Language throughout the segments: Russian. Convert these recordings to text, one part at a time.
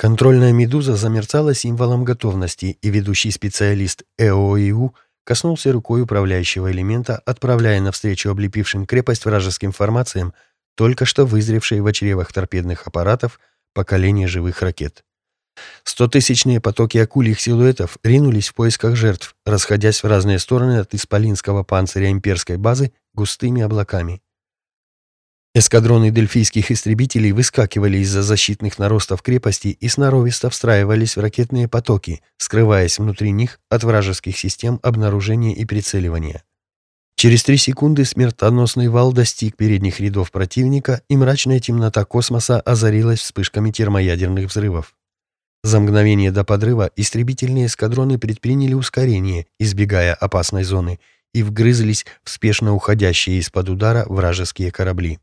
Контрольная «Медуза» замерцала символом готовности, и ведущий специалист ЭОИУ коснулся рукой управляющего элемента, отправляя навстречу облепившим крепость вражеским формациям только что вызревшие в чревах торпедных аппаратов поколение живых ракет. Стотысячные потоки акульих силуэтов ринулись в поисках жертв, расходясь в разные стороны от исполинского панциря имперской базы густыми облаками. Эскадроны дельфийских истребителей выскакивали из-за защитных наростов крепости и сноровисто встраивались в ракетные потоки, скрываясь внутри них от вражеских систем обнаружения и прицеливания. Через три секунды смертоносный вал достиг передних рядов противника, и мрачная темнота космоса озарилась вспышками термоядерных взрывов. За мгновение до подрыва истребительные эскадроны предприняли ускорение, избегая опасной зоны, и вгрызлись в спешно уходящие из-под удара вражеские корабли.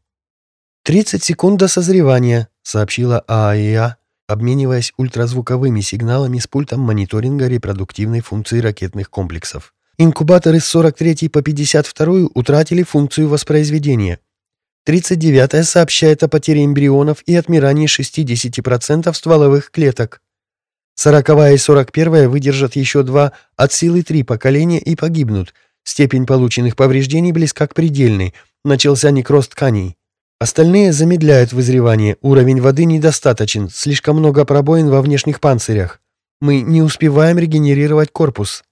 «Тридцать секунд до созревания», — сообщила ААИА, обмениваясь ультразвуковыми сигналами с пультом мониторинга репродуктивной функции ракетных комплексов. Инкубаторы с 43 по 52 утратили функцию воспроизведения. 39-я сообщает о потере эмбрионов и отмирании 60% стволовых клеток. 40 и 41 выдержат еще два от силы три поколения и погибнут. Степень полученных повреждений близка к предельной. Начался некроз тканей. Остальные замедляют вызревание, уровень воды недостаточен, слишком много пробоин во внешних панцирях. Мы не успеваем регенерировать корпус.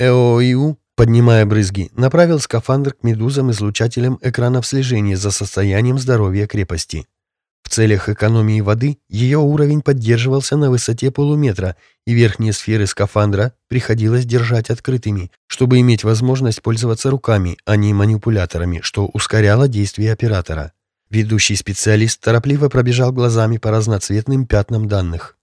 ЭОИУ, поднимая брызги, направил скафандр к медузам-излучателям экранов слежения за состоянием здоровья крепости. В целях экономии воды ее уровень поддерживался на высоте полуметра, и верхние сферы скафандра приходилось держать открытыми, чтобы иметь возможность пользоваться руками, а не манипуляторами, что ускоряло действие оператора. Ведущий специалист торопливо пробежал глазами по разноцветным пятнам данных.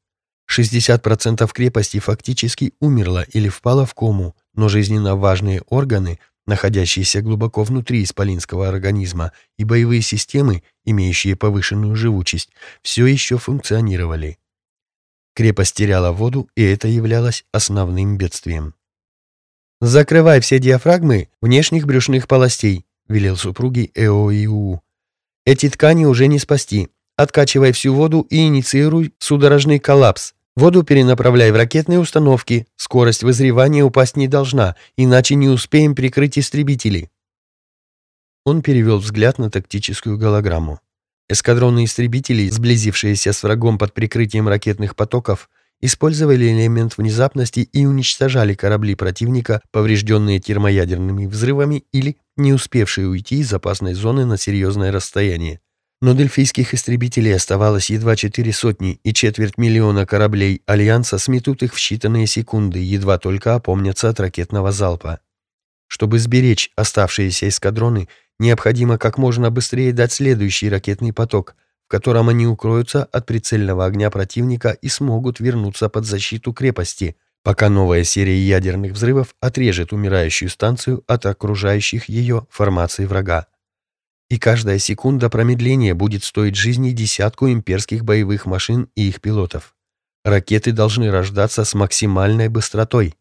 60% крепости фактически умерло или впало в кому, но жизненно важные органы находящиеся глубоко внутри исполинского организма, и боевые системы, имеющие повышенную живучесть, все еще функционировали. Крепость теряла воду, и это являлось основным бедствием. «Закрывай все диафрагмы внешних брюшных полостей», — велел супруги ЭОИУ. «Эти ткани уже не спасти. Откачивай всю воду и инициируй судорожный коллапс. Воду перенаправляй в ракетные установки. Скорость вызревания упасть не должна, иначе не успеем прикрыть истребители. Он перевел взгляд на тактическую голограмму. Эскадроны истребителей, сблизившиеся с врагом под прикрытием ракетных потоков, использовали элемент внезапности и уничтожали корабли противника, поврежденные термоядерными взрывами или не успевшие уйти из опасной зоны на серьезное расстояние. Но дельфийских истребителей оставалось едва четыре сотни, и четверть миллиона кораблей Альянса сметут их в считанные секунды, едва только опомнятся от ракетного залпа. Чтобы сберечь оставшиеся эскадроны, необходимо как можно быстрее дать следующий ракетный поток, в котором они укроются от прицельного огня противника и смогут вернуться под защиту крепости, пока новая серия ядерных взрывов отрежет умирающую станцию от окружающих ее формаций врага и каждая секунда промедления будет стоить жизни десятку имперских боевых машин и их пилотов. Ракеты должны рождаться с максимальной быстротой.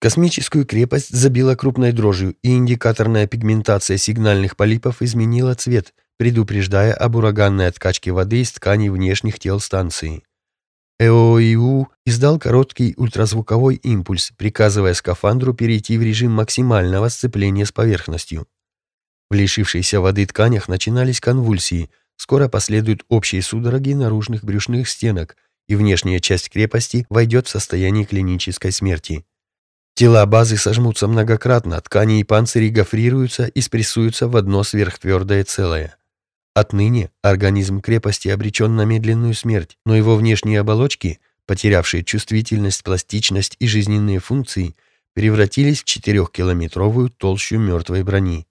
Космическую крепость забила крупной дрожью, и индикаторная пигментация сигнальных полипов изменила цвет, предупреждая об ураганной откачке воды из тканей внешних тел станции. ЭОИУ издал короткий ультразвуковой импульс, приказывая скафандру перейти в режим максимального сцепления с поверхностью. В лишившейся воды тканях начинались конвульсии, скоро последуют общие судороги наружных брюшных стенок, и внешняя часть крепости войдет в состояние клинической смерти. Тела базы сожмутся многократно, ткани и панцири гофрируются и спрессуются в одно сверхтвердое целое. Отныне организм крепости обречен на медленную смерть, но его внешние оболочки, потерявшие чувствительность, пластичность и жизненные функции, превратились в четырехкилометровую толщу мертвой брони.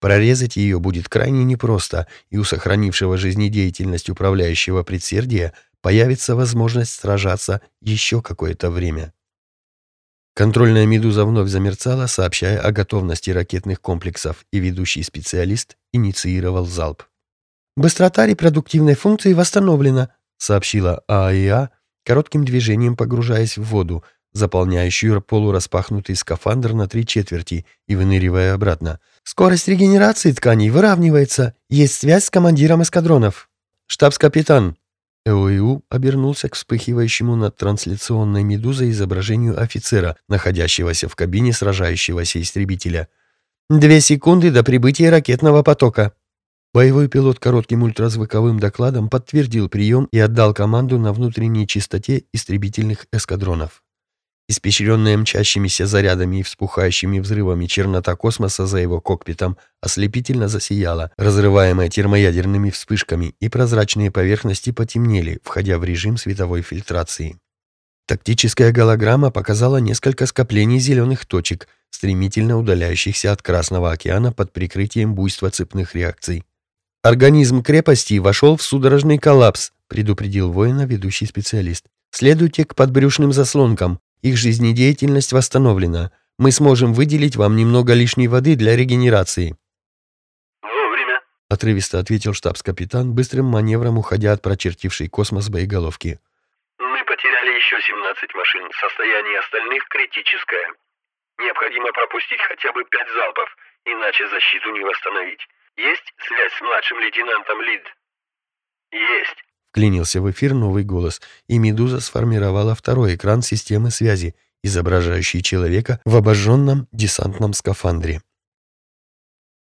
Прорезать ее будет крайне непросто, и у сохранившего жизнедеятельность управляющего предсердия появится возможность сражаться еще какое-то время. Контрольная «Медуза» вновь замерцала, сообщая о готовности ракетных комплексов, и ведущий специалист инициировал залп. «Быстрота репродуктивной функции восстановлена», сообщила ААИА, коротким движением погружаясь в воду, заполняющую полураспахнутый скафандр на три четверти и выныривая обратно. «Скорость регенерации тканей выравнивается. Есть связь с командиром эскадронов». «Штабс-капитан», Эоиу обернулся к вспыхивающему над трансляционной медузой изображению офицера, находящегося в кабине сражающегося истребителя. «Две секунды до прибытия ракетного потока». Боевой пилот коротким ультразвуковым докладом подтвердил прием и отдал команду на внутренней чистоте истребительных эскадронов. Испещренная мчащимися зарядами и вспухающими взрывами чернота космоса за его кокпитом ослепительно засияла, разрываемая термоядерными вспышками, и прозрачные поверхности потемнели, входя в режим световой фильтрации. Тактическая голограмма показала несколько скоплений зеленых точек, стремительно удаляющихся от Красного океана под прикрытием буйства цепных реакций. «Организм крепости вошел в судорожный коллапс», предупредил воина ведущий специалист. «Следуйте к подбрюшным заслонкам. Их жизнедеятельность восстановлена. Мы сможем выделить вам немного лишней воды для регенерации». «Вовремя», — отрывисто ответил штабс-капитан, быстрым маневром уходя от прочертившей космос боеголовки. «Мы потеряли еще 17 машин. Состояние остальных критическое. Необходимо пропустить хотя бы пять залпов, иначе защиту не восстановить. Есть связь с младшим лейтенантом Лид?» «Есть». Вклинился в эфир новый голос, и «Медуза» сформировала второй экран системы связи, изображающий человека в обожженном десантном скафандре.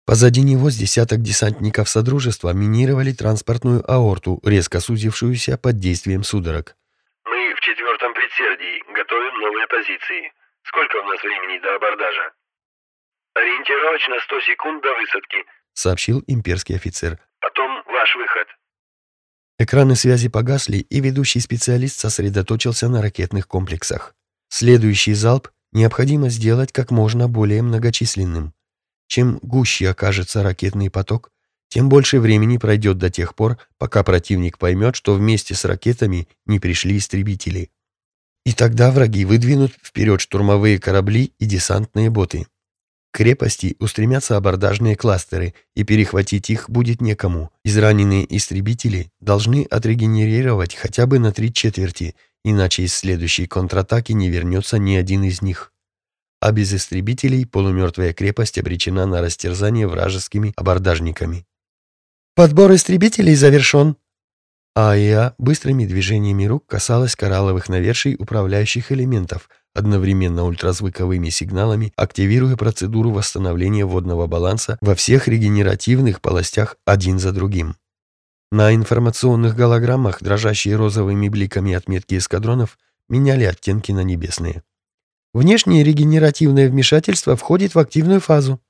Позади него с десяток десантников Содружества минировали транспортную аорту, резко сузившуюся под действием судорог. «Мы в четвертом предсердии. Готовим новые позиции. Сколько у нас времени до абордажа?» «Ориентировочно 100 секунд до высадки», — сообщил имперский офицер. «Потом ваш выход». Экраны связи погасли, и ведущий специалист сосредоточился на ракетных комплексах. Следующий залп необходимо сделать как можно более многочисленным. Чем гуще окажется ракетный поток, тем больше времени пройдет до тех пор, пока противник поймет, что вместе с ракетами не пришли истребители. И тогда враги выдвинут вперед штурмовые корабли и десантные боты. Крепости устремятся абордажные кластеры, и перехватить их будет некому. Израненные истребители должны отрегенерировать хотя бы на три четверти, иначе из следующей контратаки не вернется ни один из них. А без истребителей полумертвая крепость обречена на растерзание вражескими абордажниками. «Подбор истребителей завершен!» АИА быстрыми движениями рук касалась коралловых наверший управляющих элементов – одновременно ультразвуковыми сигналами, активируя процедуру восстановления водного баланса во всех регенеративных полостях один за другим. На информационных голограммах, дрожащие розовыми бликами отметки эскадронов, меняли оттенки на небесные. Внешнее регенеративное вмешательство входит в активную фазу.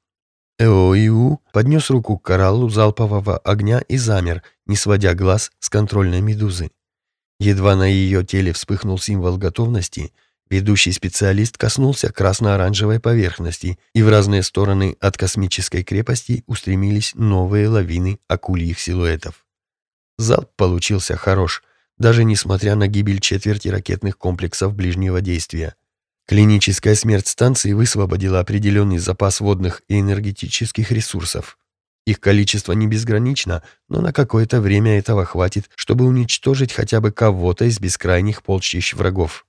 ЭОИУ поднес руку к кораллу залпового огня и замер, не сводя глаз с контрольной медузы. Едва на ее теле вспыхнул символ готовности, Ведущий специалист коснулся красно-оранжевой поверхности, и в разные стороны от космической крепости устремились новые лавины акульих силуэтов. Залп получился хорош, даже несмотря на гибель четверти ракетных комплексов ближнего действия. Клиническая смерть станции высвободила определенный запас водных и энергетических ресурсов. Их количество не безгранично, но на какое-то время этого хватит, чтобы уничтожить хотя бы кого-то из бескрайних полчищ врагов.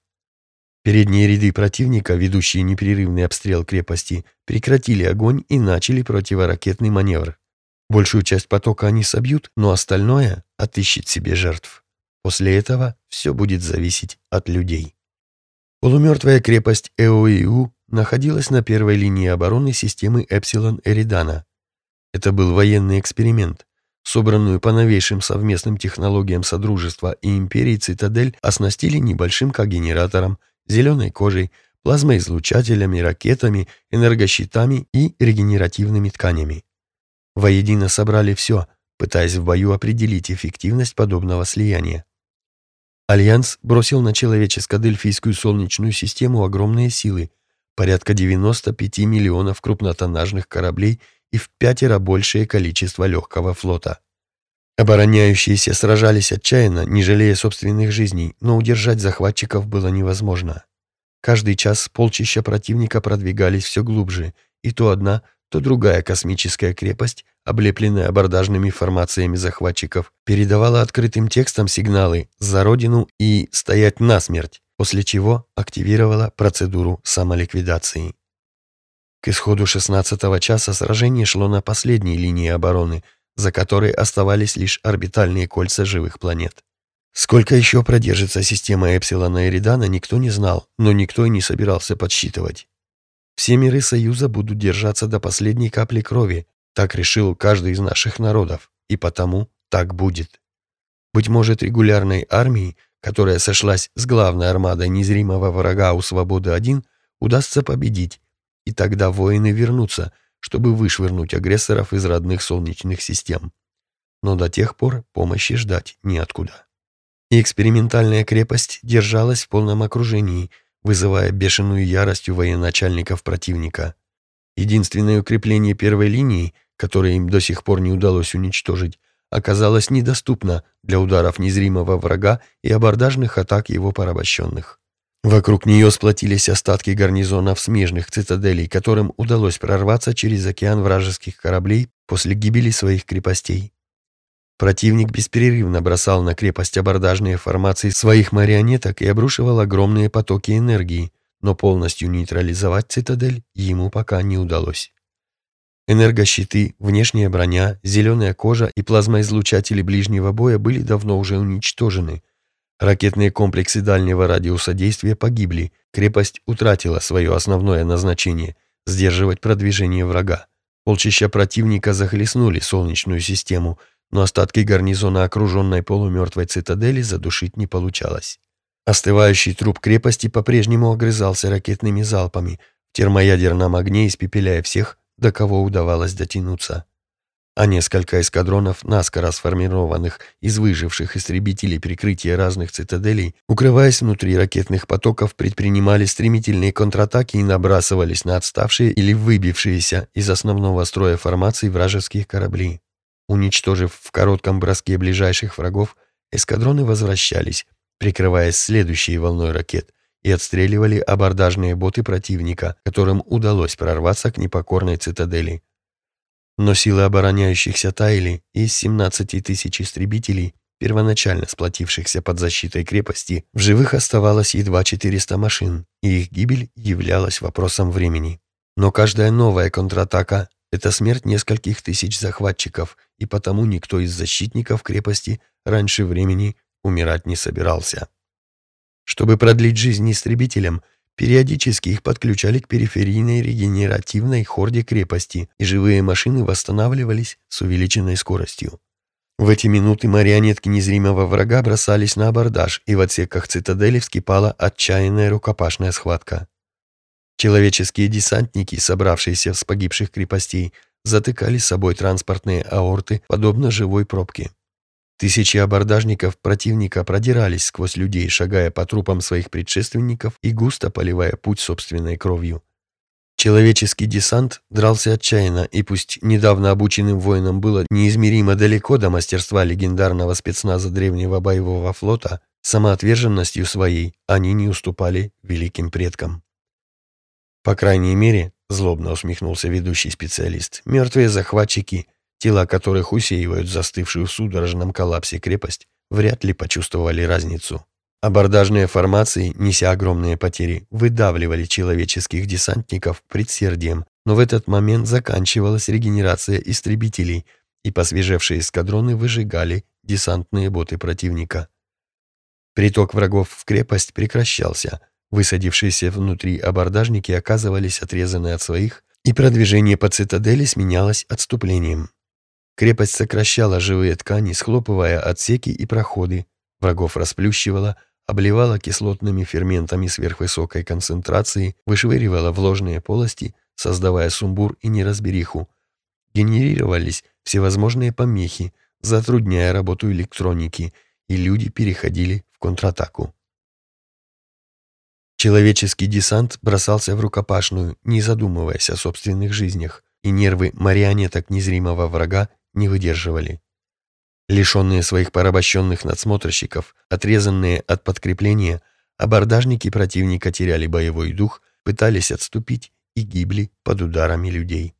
Передние ряды противника, ведущие непрерывный обстрел крепости, прекратили огонь и начали противоракетный маневр. Большую часть потока они собьют, но остальное отыщет себе жертв. После этого все будет зависеть от людей. Полумертвая крепость Эоиу находилась на первой линии обороны системы Эпсилон Эридана. Это был военный эксперимент. Собранную по новейшим совместным технологиям Содружества и Империи Цитадель оснастили небольшим когенератором зеленой кожей, плазмоизлучателями, ракетами, энергощитами и регенеративными тканями. Воедино собрали все, пытаясь в бою определить эффективность подобного слияния. Альянс бросил на человеческо-дельфийскую солнечную систему огромные силы, порядка 95 миллионов крупнотоннажных кораблей и в пятеро большее количество легкого флота. Обороняющиеся сражались отчаянно, не жалея собственных жизней, но удержать захватчиков было невозможно. Каждый час полчища противника продвигались все глубже, и то одна, то другая космическая крепость, облепленная абордажными формациями захватчиков, передавала открытым текстом сигналы «За Родину» и «Стоять насмерть», после чего активировала процедуру самоликвидации. К исходу 16 часа сражение шло на последней линии обороны – за которой оставались лишь орбитальные кольца живых планет. Сколько еще продержится система Эпсилона Эридана, никто не знал, но никто и не собирался подсчитывать. Все миры Союза будут держаться до последней капли крови, так решил каждый из наших народов, и потому так будет. Быть может, регулярной армии, которая сошлась с главной армадой незримого врага у Свободы-1, удастся победить, и тогда воины вернутся, чтобы вышвырнуть агрессоров из родных солнечных систем. Но до тех пор помощи ждать неоткуда и экспериментальная крепость держалась в полном окружении, вызывая бешеную ярость у военачальников противника. Единственное укрепление первой линии, которое им до сих пор не удалось уничтожить, оказалось недоступно для ударов незримого врага и абордажных атак его порабощенных. Вокруг нее сплотились остатки гарнизонов смежных цитаделей, которым удалось прорваться через океан вражеских кораблей после гибели своих крепостей. Противник беспрерывно бросал на крепость абордажные формации своих марионеток и обрушивал огромные потоки энергии, но полностью нейтрализовать цитадель ему пока не удалось. Энергощиты, внешняя броня, зеленая кожа и плазмоизлучатели ближнего боя были давно уже уничтожены. Ракетные комплексы дальнего радиуса действия погибли, крепость утратила свое основное назначение – сдерживать продвижение врага. Полчища противника захлестнули Солнечную систему – но остатки гарнизона окруженной полумертвой цитадели задушить не получалось. Остывающий труп крепости по-прежнему огрызался ракетными залпами, в термоядерном огне испепеляя всех, до кого удавалось дотянуться. А несколько эскадронов, наскоро сформированных из выживших истребителей прикрытия разных цитаделей, укрываясь внутри ракетных потоков, предпринимали стремительные контратаки и набрасывались на отставшие или выбившиеся из основного строя формаций вражеских корабли. Уничтожив в коротком броске ближайших врагов, эскадроны возвращались, прикрываясь следующей волной ракет, и отстреливали абордажные боты противника, которым удалось прорваться к непокорной цитадели. Но силы обороняющихся таяли, из 17 тысяч истребителей, первоначально сплотившихся под защитой крепости, в живых оставалось едва 400 машин, и их гибель являлась вопросом времени. Но каждая новая контратака это смерть нескольких тысяч захватчиков, и потому никто из защитников крепости раньше времени умирать не собирался. Чтобы продлить жизнь истребителям, периодически их подключали к периферийной регенеративной хорде крепости, и живые машины восстанавливались с увеличенной скоростью. В эти минуты марионетки незримого врага бросались на абордаж, и в отсеках цитадели вскипала отчаянная рукопашная схватка. Человеческие десантники, собравшиеся с погибших крепостей, затыкали с собой транспортные аорты, подобно живой пробке. Тысячи абордажников противника продирались сквозь людей, шагая по трупам своих предшественников и густо поливая путь собственной кровью. Человеческий десант дрался отчаянно, и пусть недавно обученным воинам было неизмеримо далеко до мастерства легендарного спецназа древнего боевого флота, самоотверженностью своей они не уступали великим предкам. По крайней мере, злобно усмехнулся ведущий специалист, мертвые захватчики, тела которых усеивают застывшую в судорожном коллапсе крепость, вряд ли почувствовали разницу. Абордажные формации, неся огромные потери, выдавливали человеческих десантников предсердием, но в этот момент заканчивалась регенерация истребителей, и посвежевшие эскадроны выжигали десантные боты противника. Приток врагов в крепость прекращался – Высадившиеся внутри абордажники оказывались отрезаны от своих, и продвижение по цитадели сменялось отступлением. Крепость сокращала живые ткани, схлопывая отсеки и проходы, врагов расплющивала, обливала кислотными ферментами сверхвысокой концентрации, вышвыривала в ложные полости, создавая сумбур и неразбериху. Генерировались всевозможные помехи, затрудняя работу электроники, и люди переходили в контратаку. Человеческий десант бросался в рукопашную, не задумываясь о собственных жизнях, и нервы марионеток незримого врага не выдерживали. Лишенные своих порабощенных надсмотрщиков, отрезанные от подкрепления, абордажники противника теряли боевой дух, пытались отступить и гибли под ударами людей.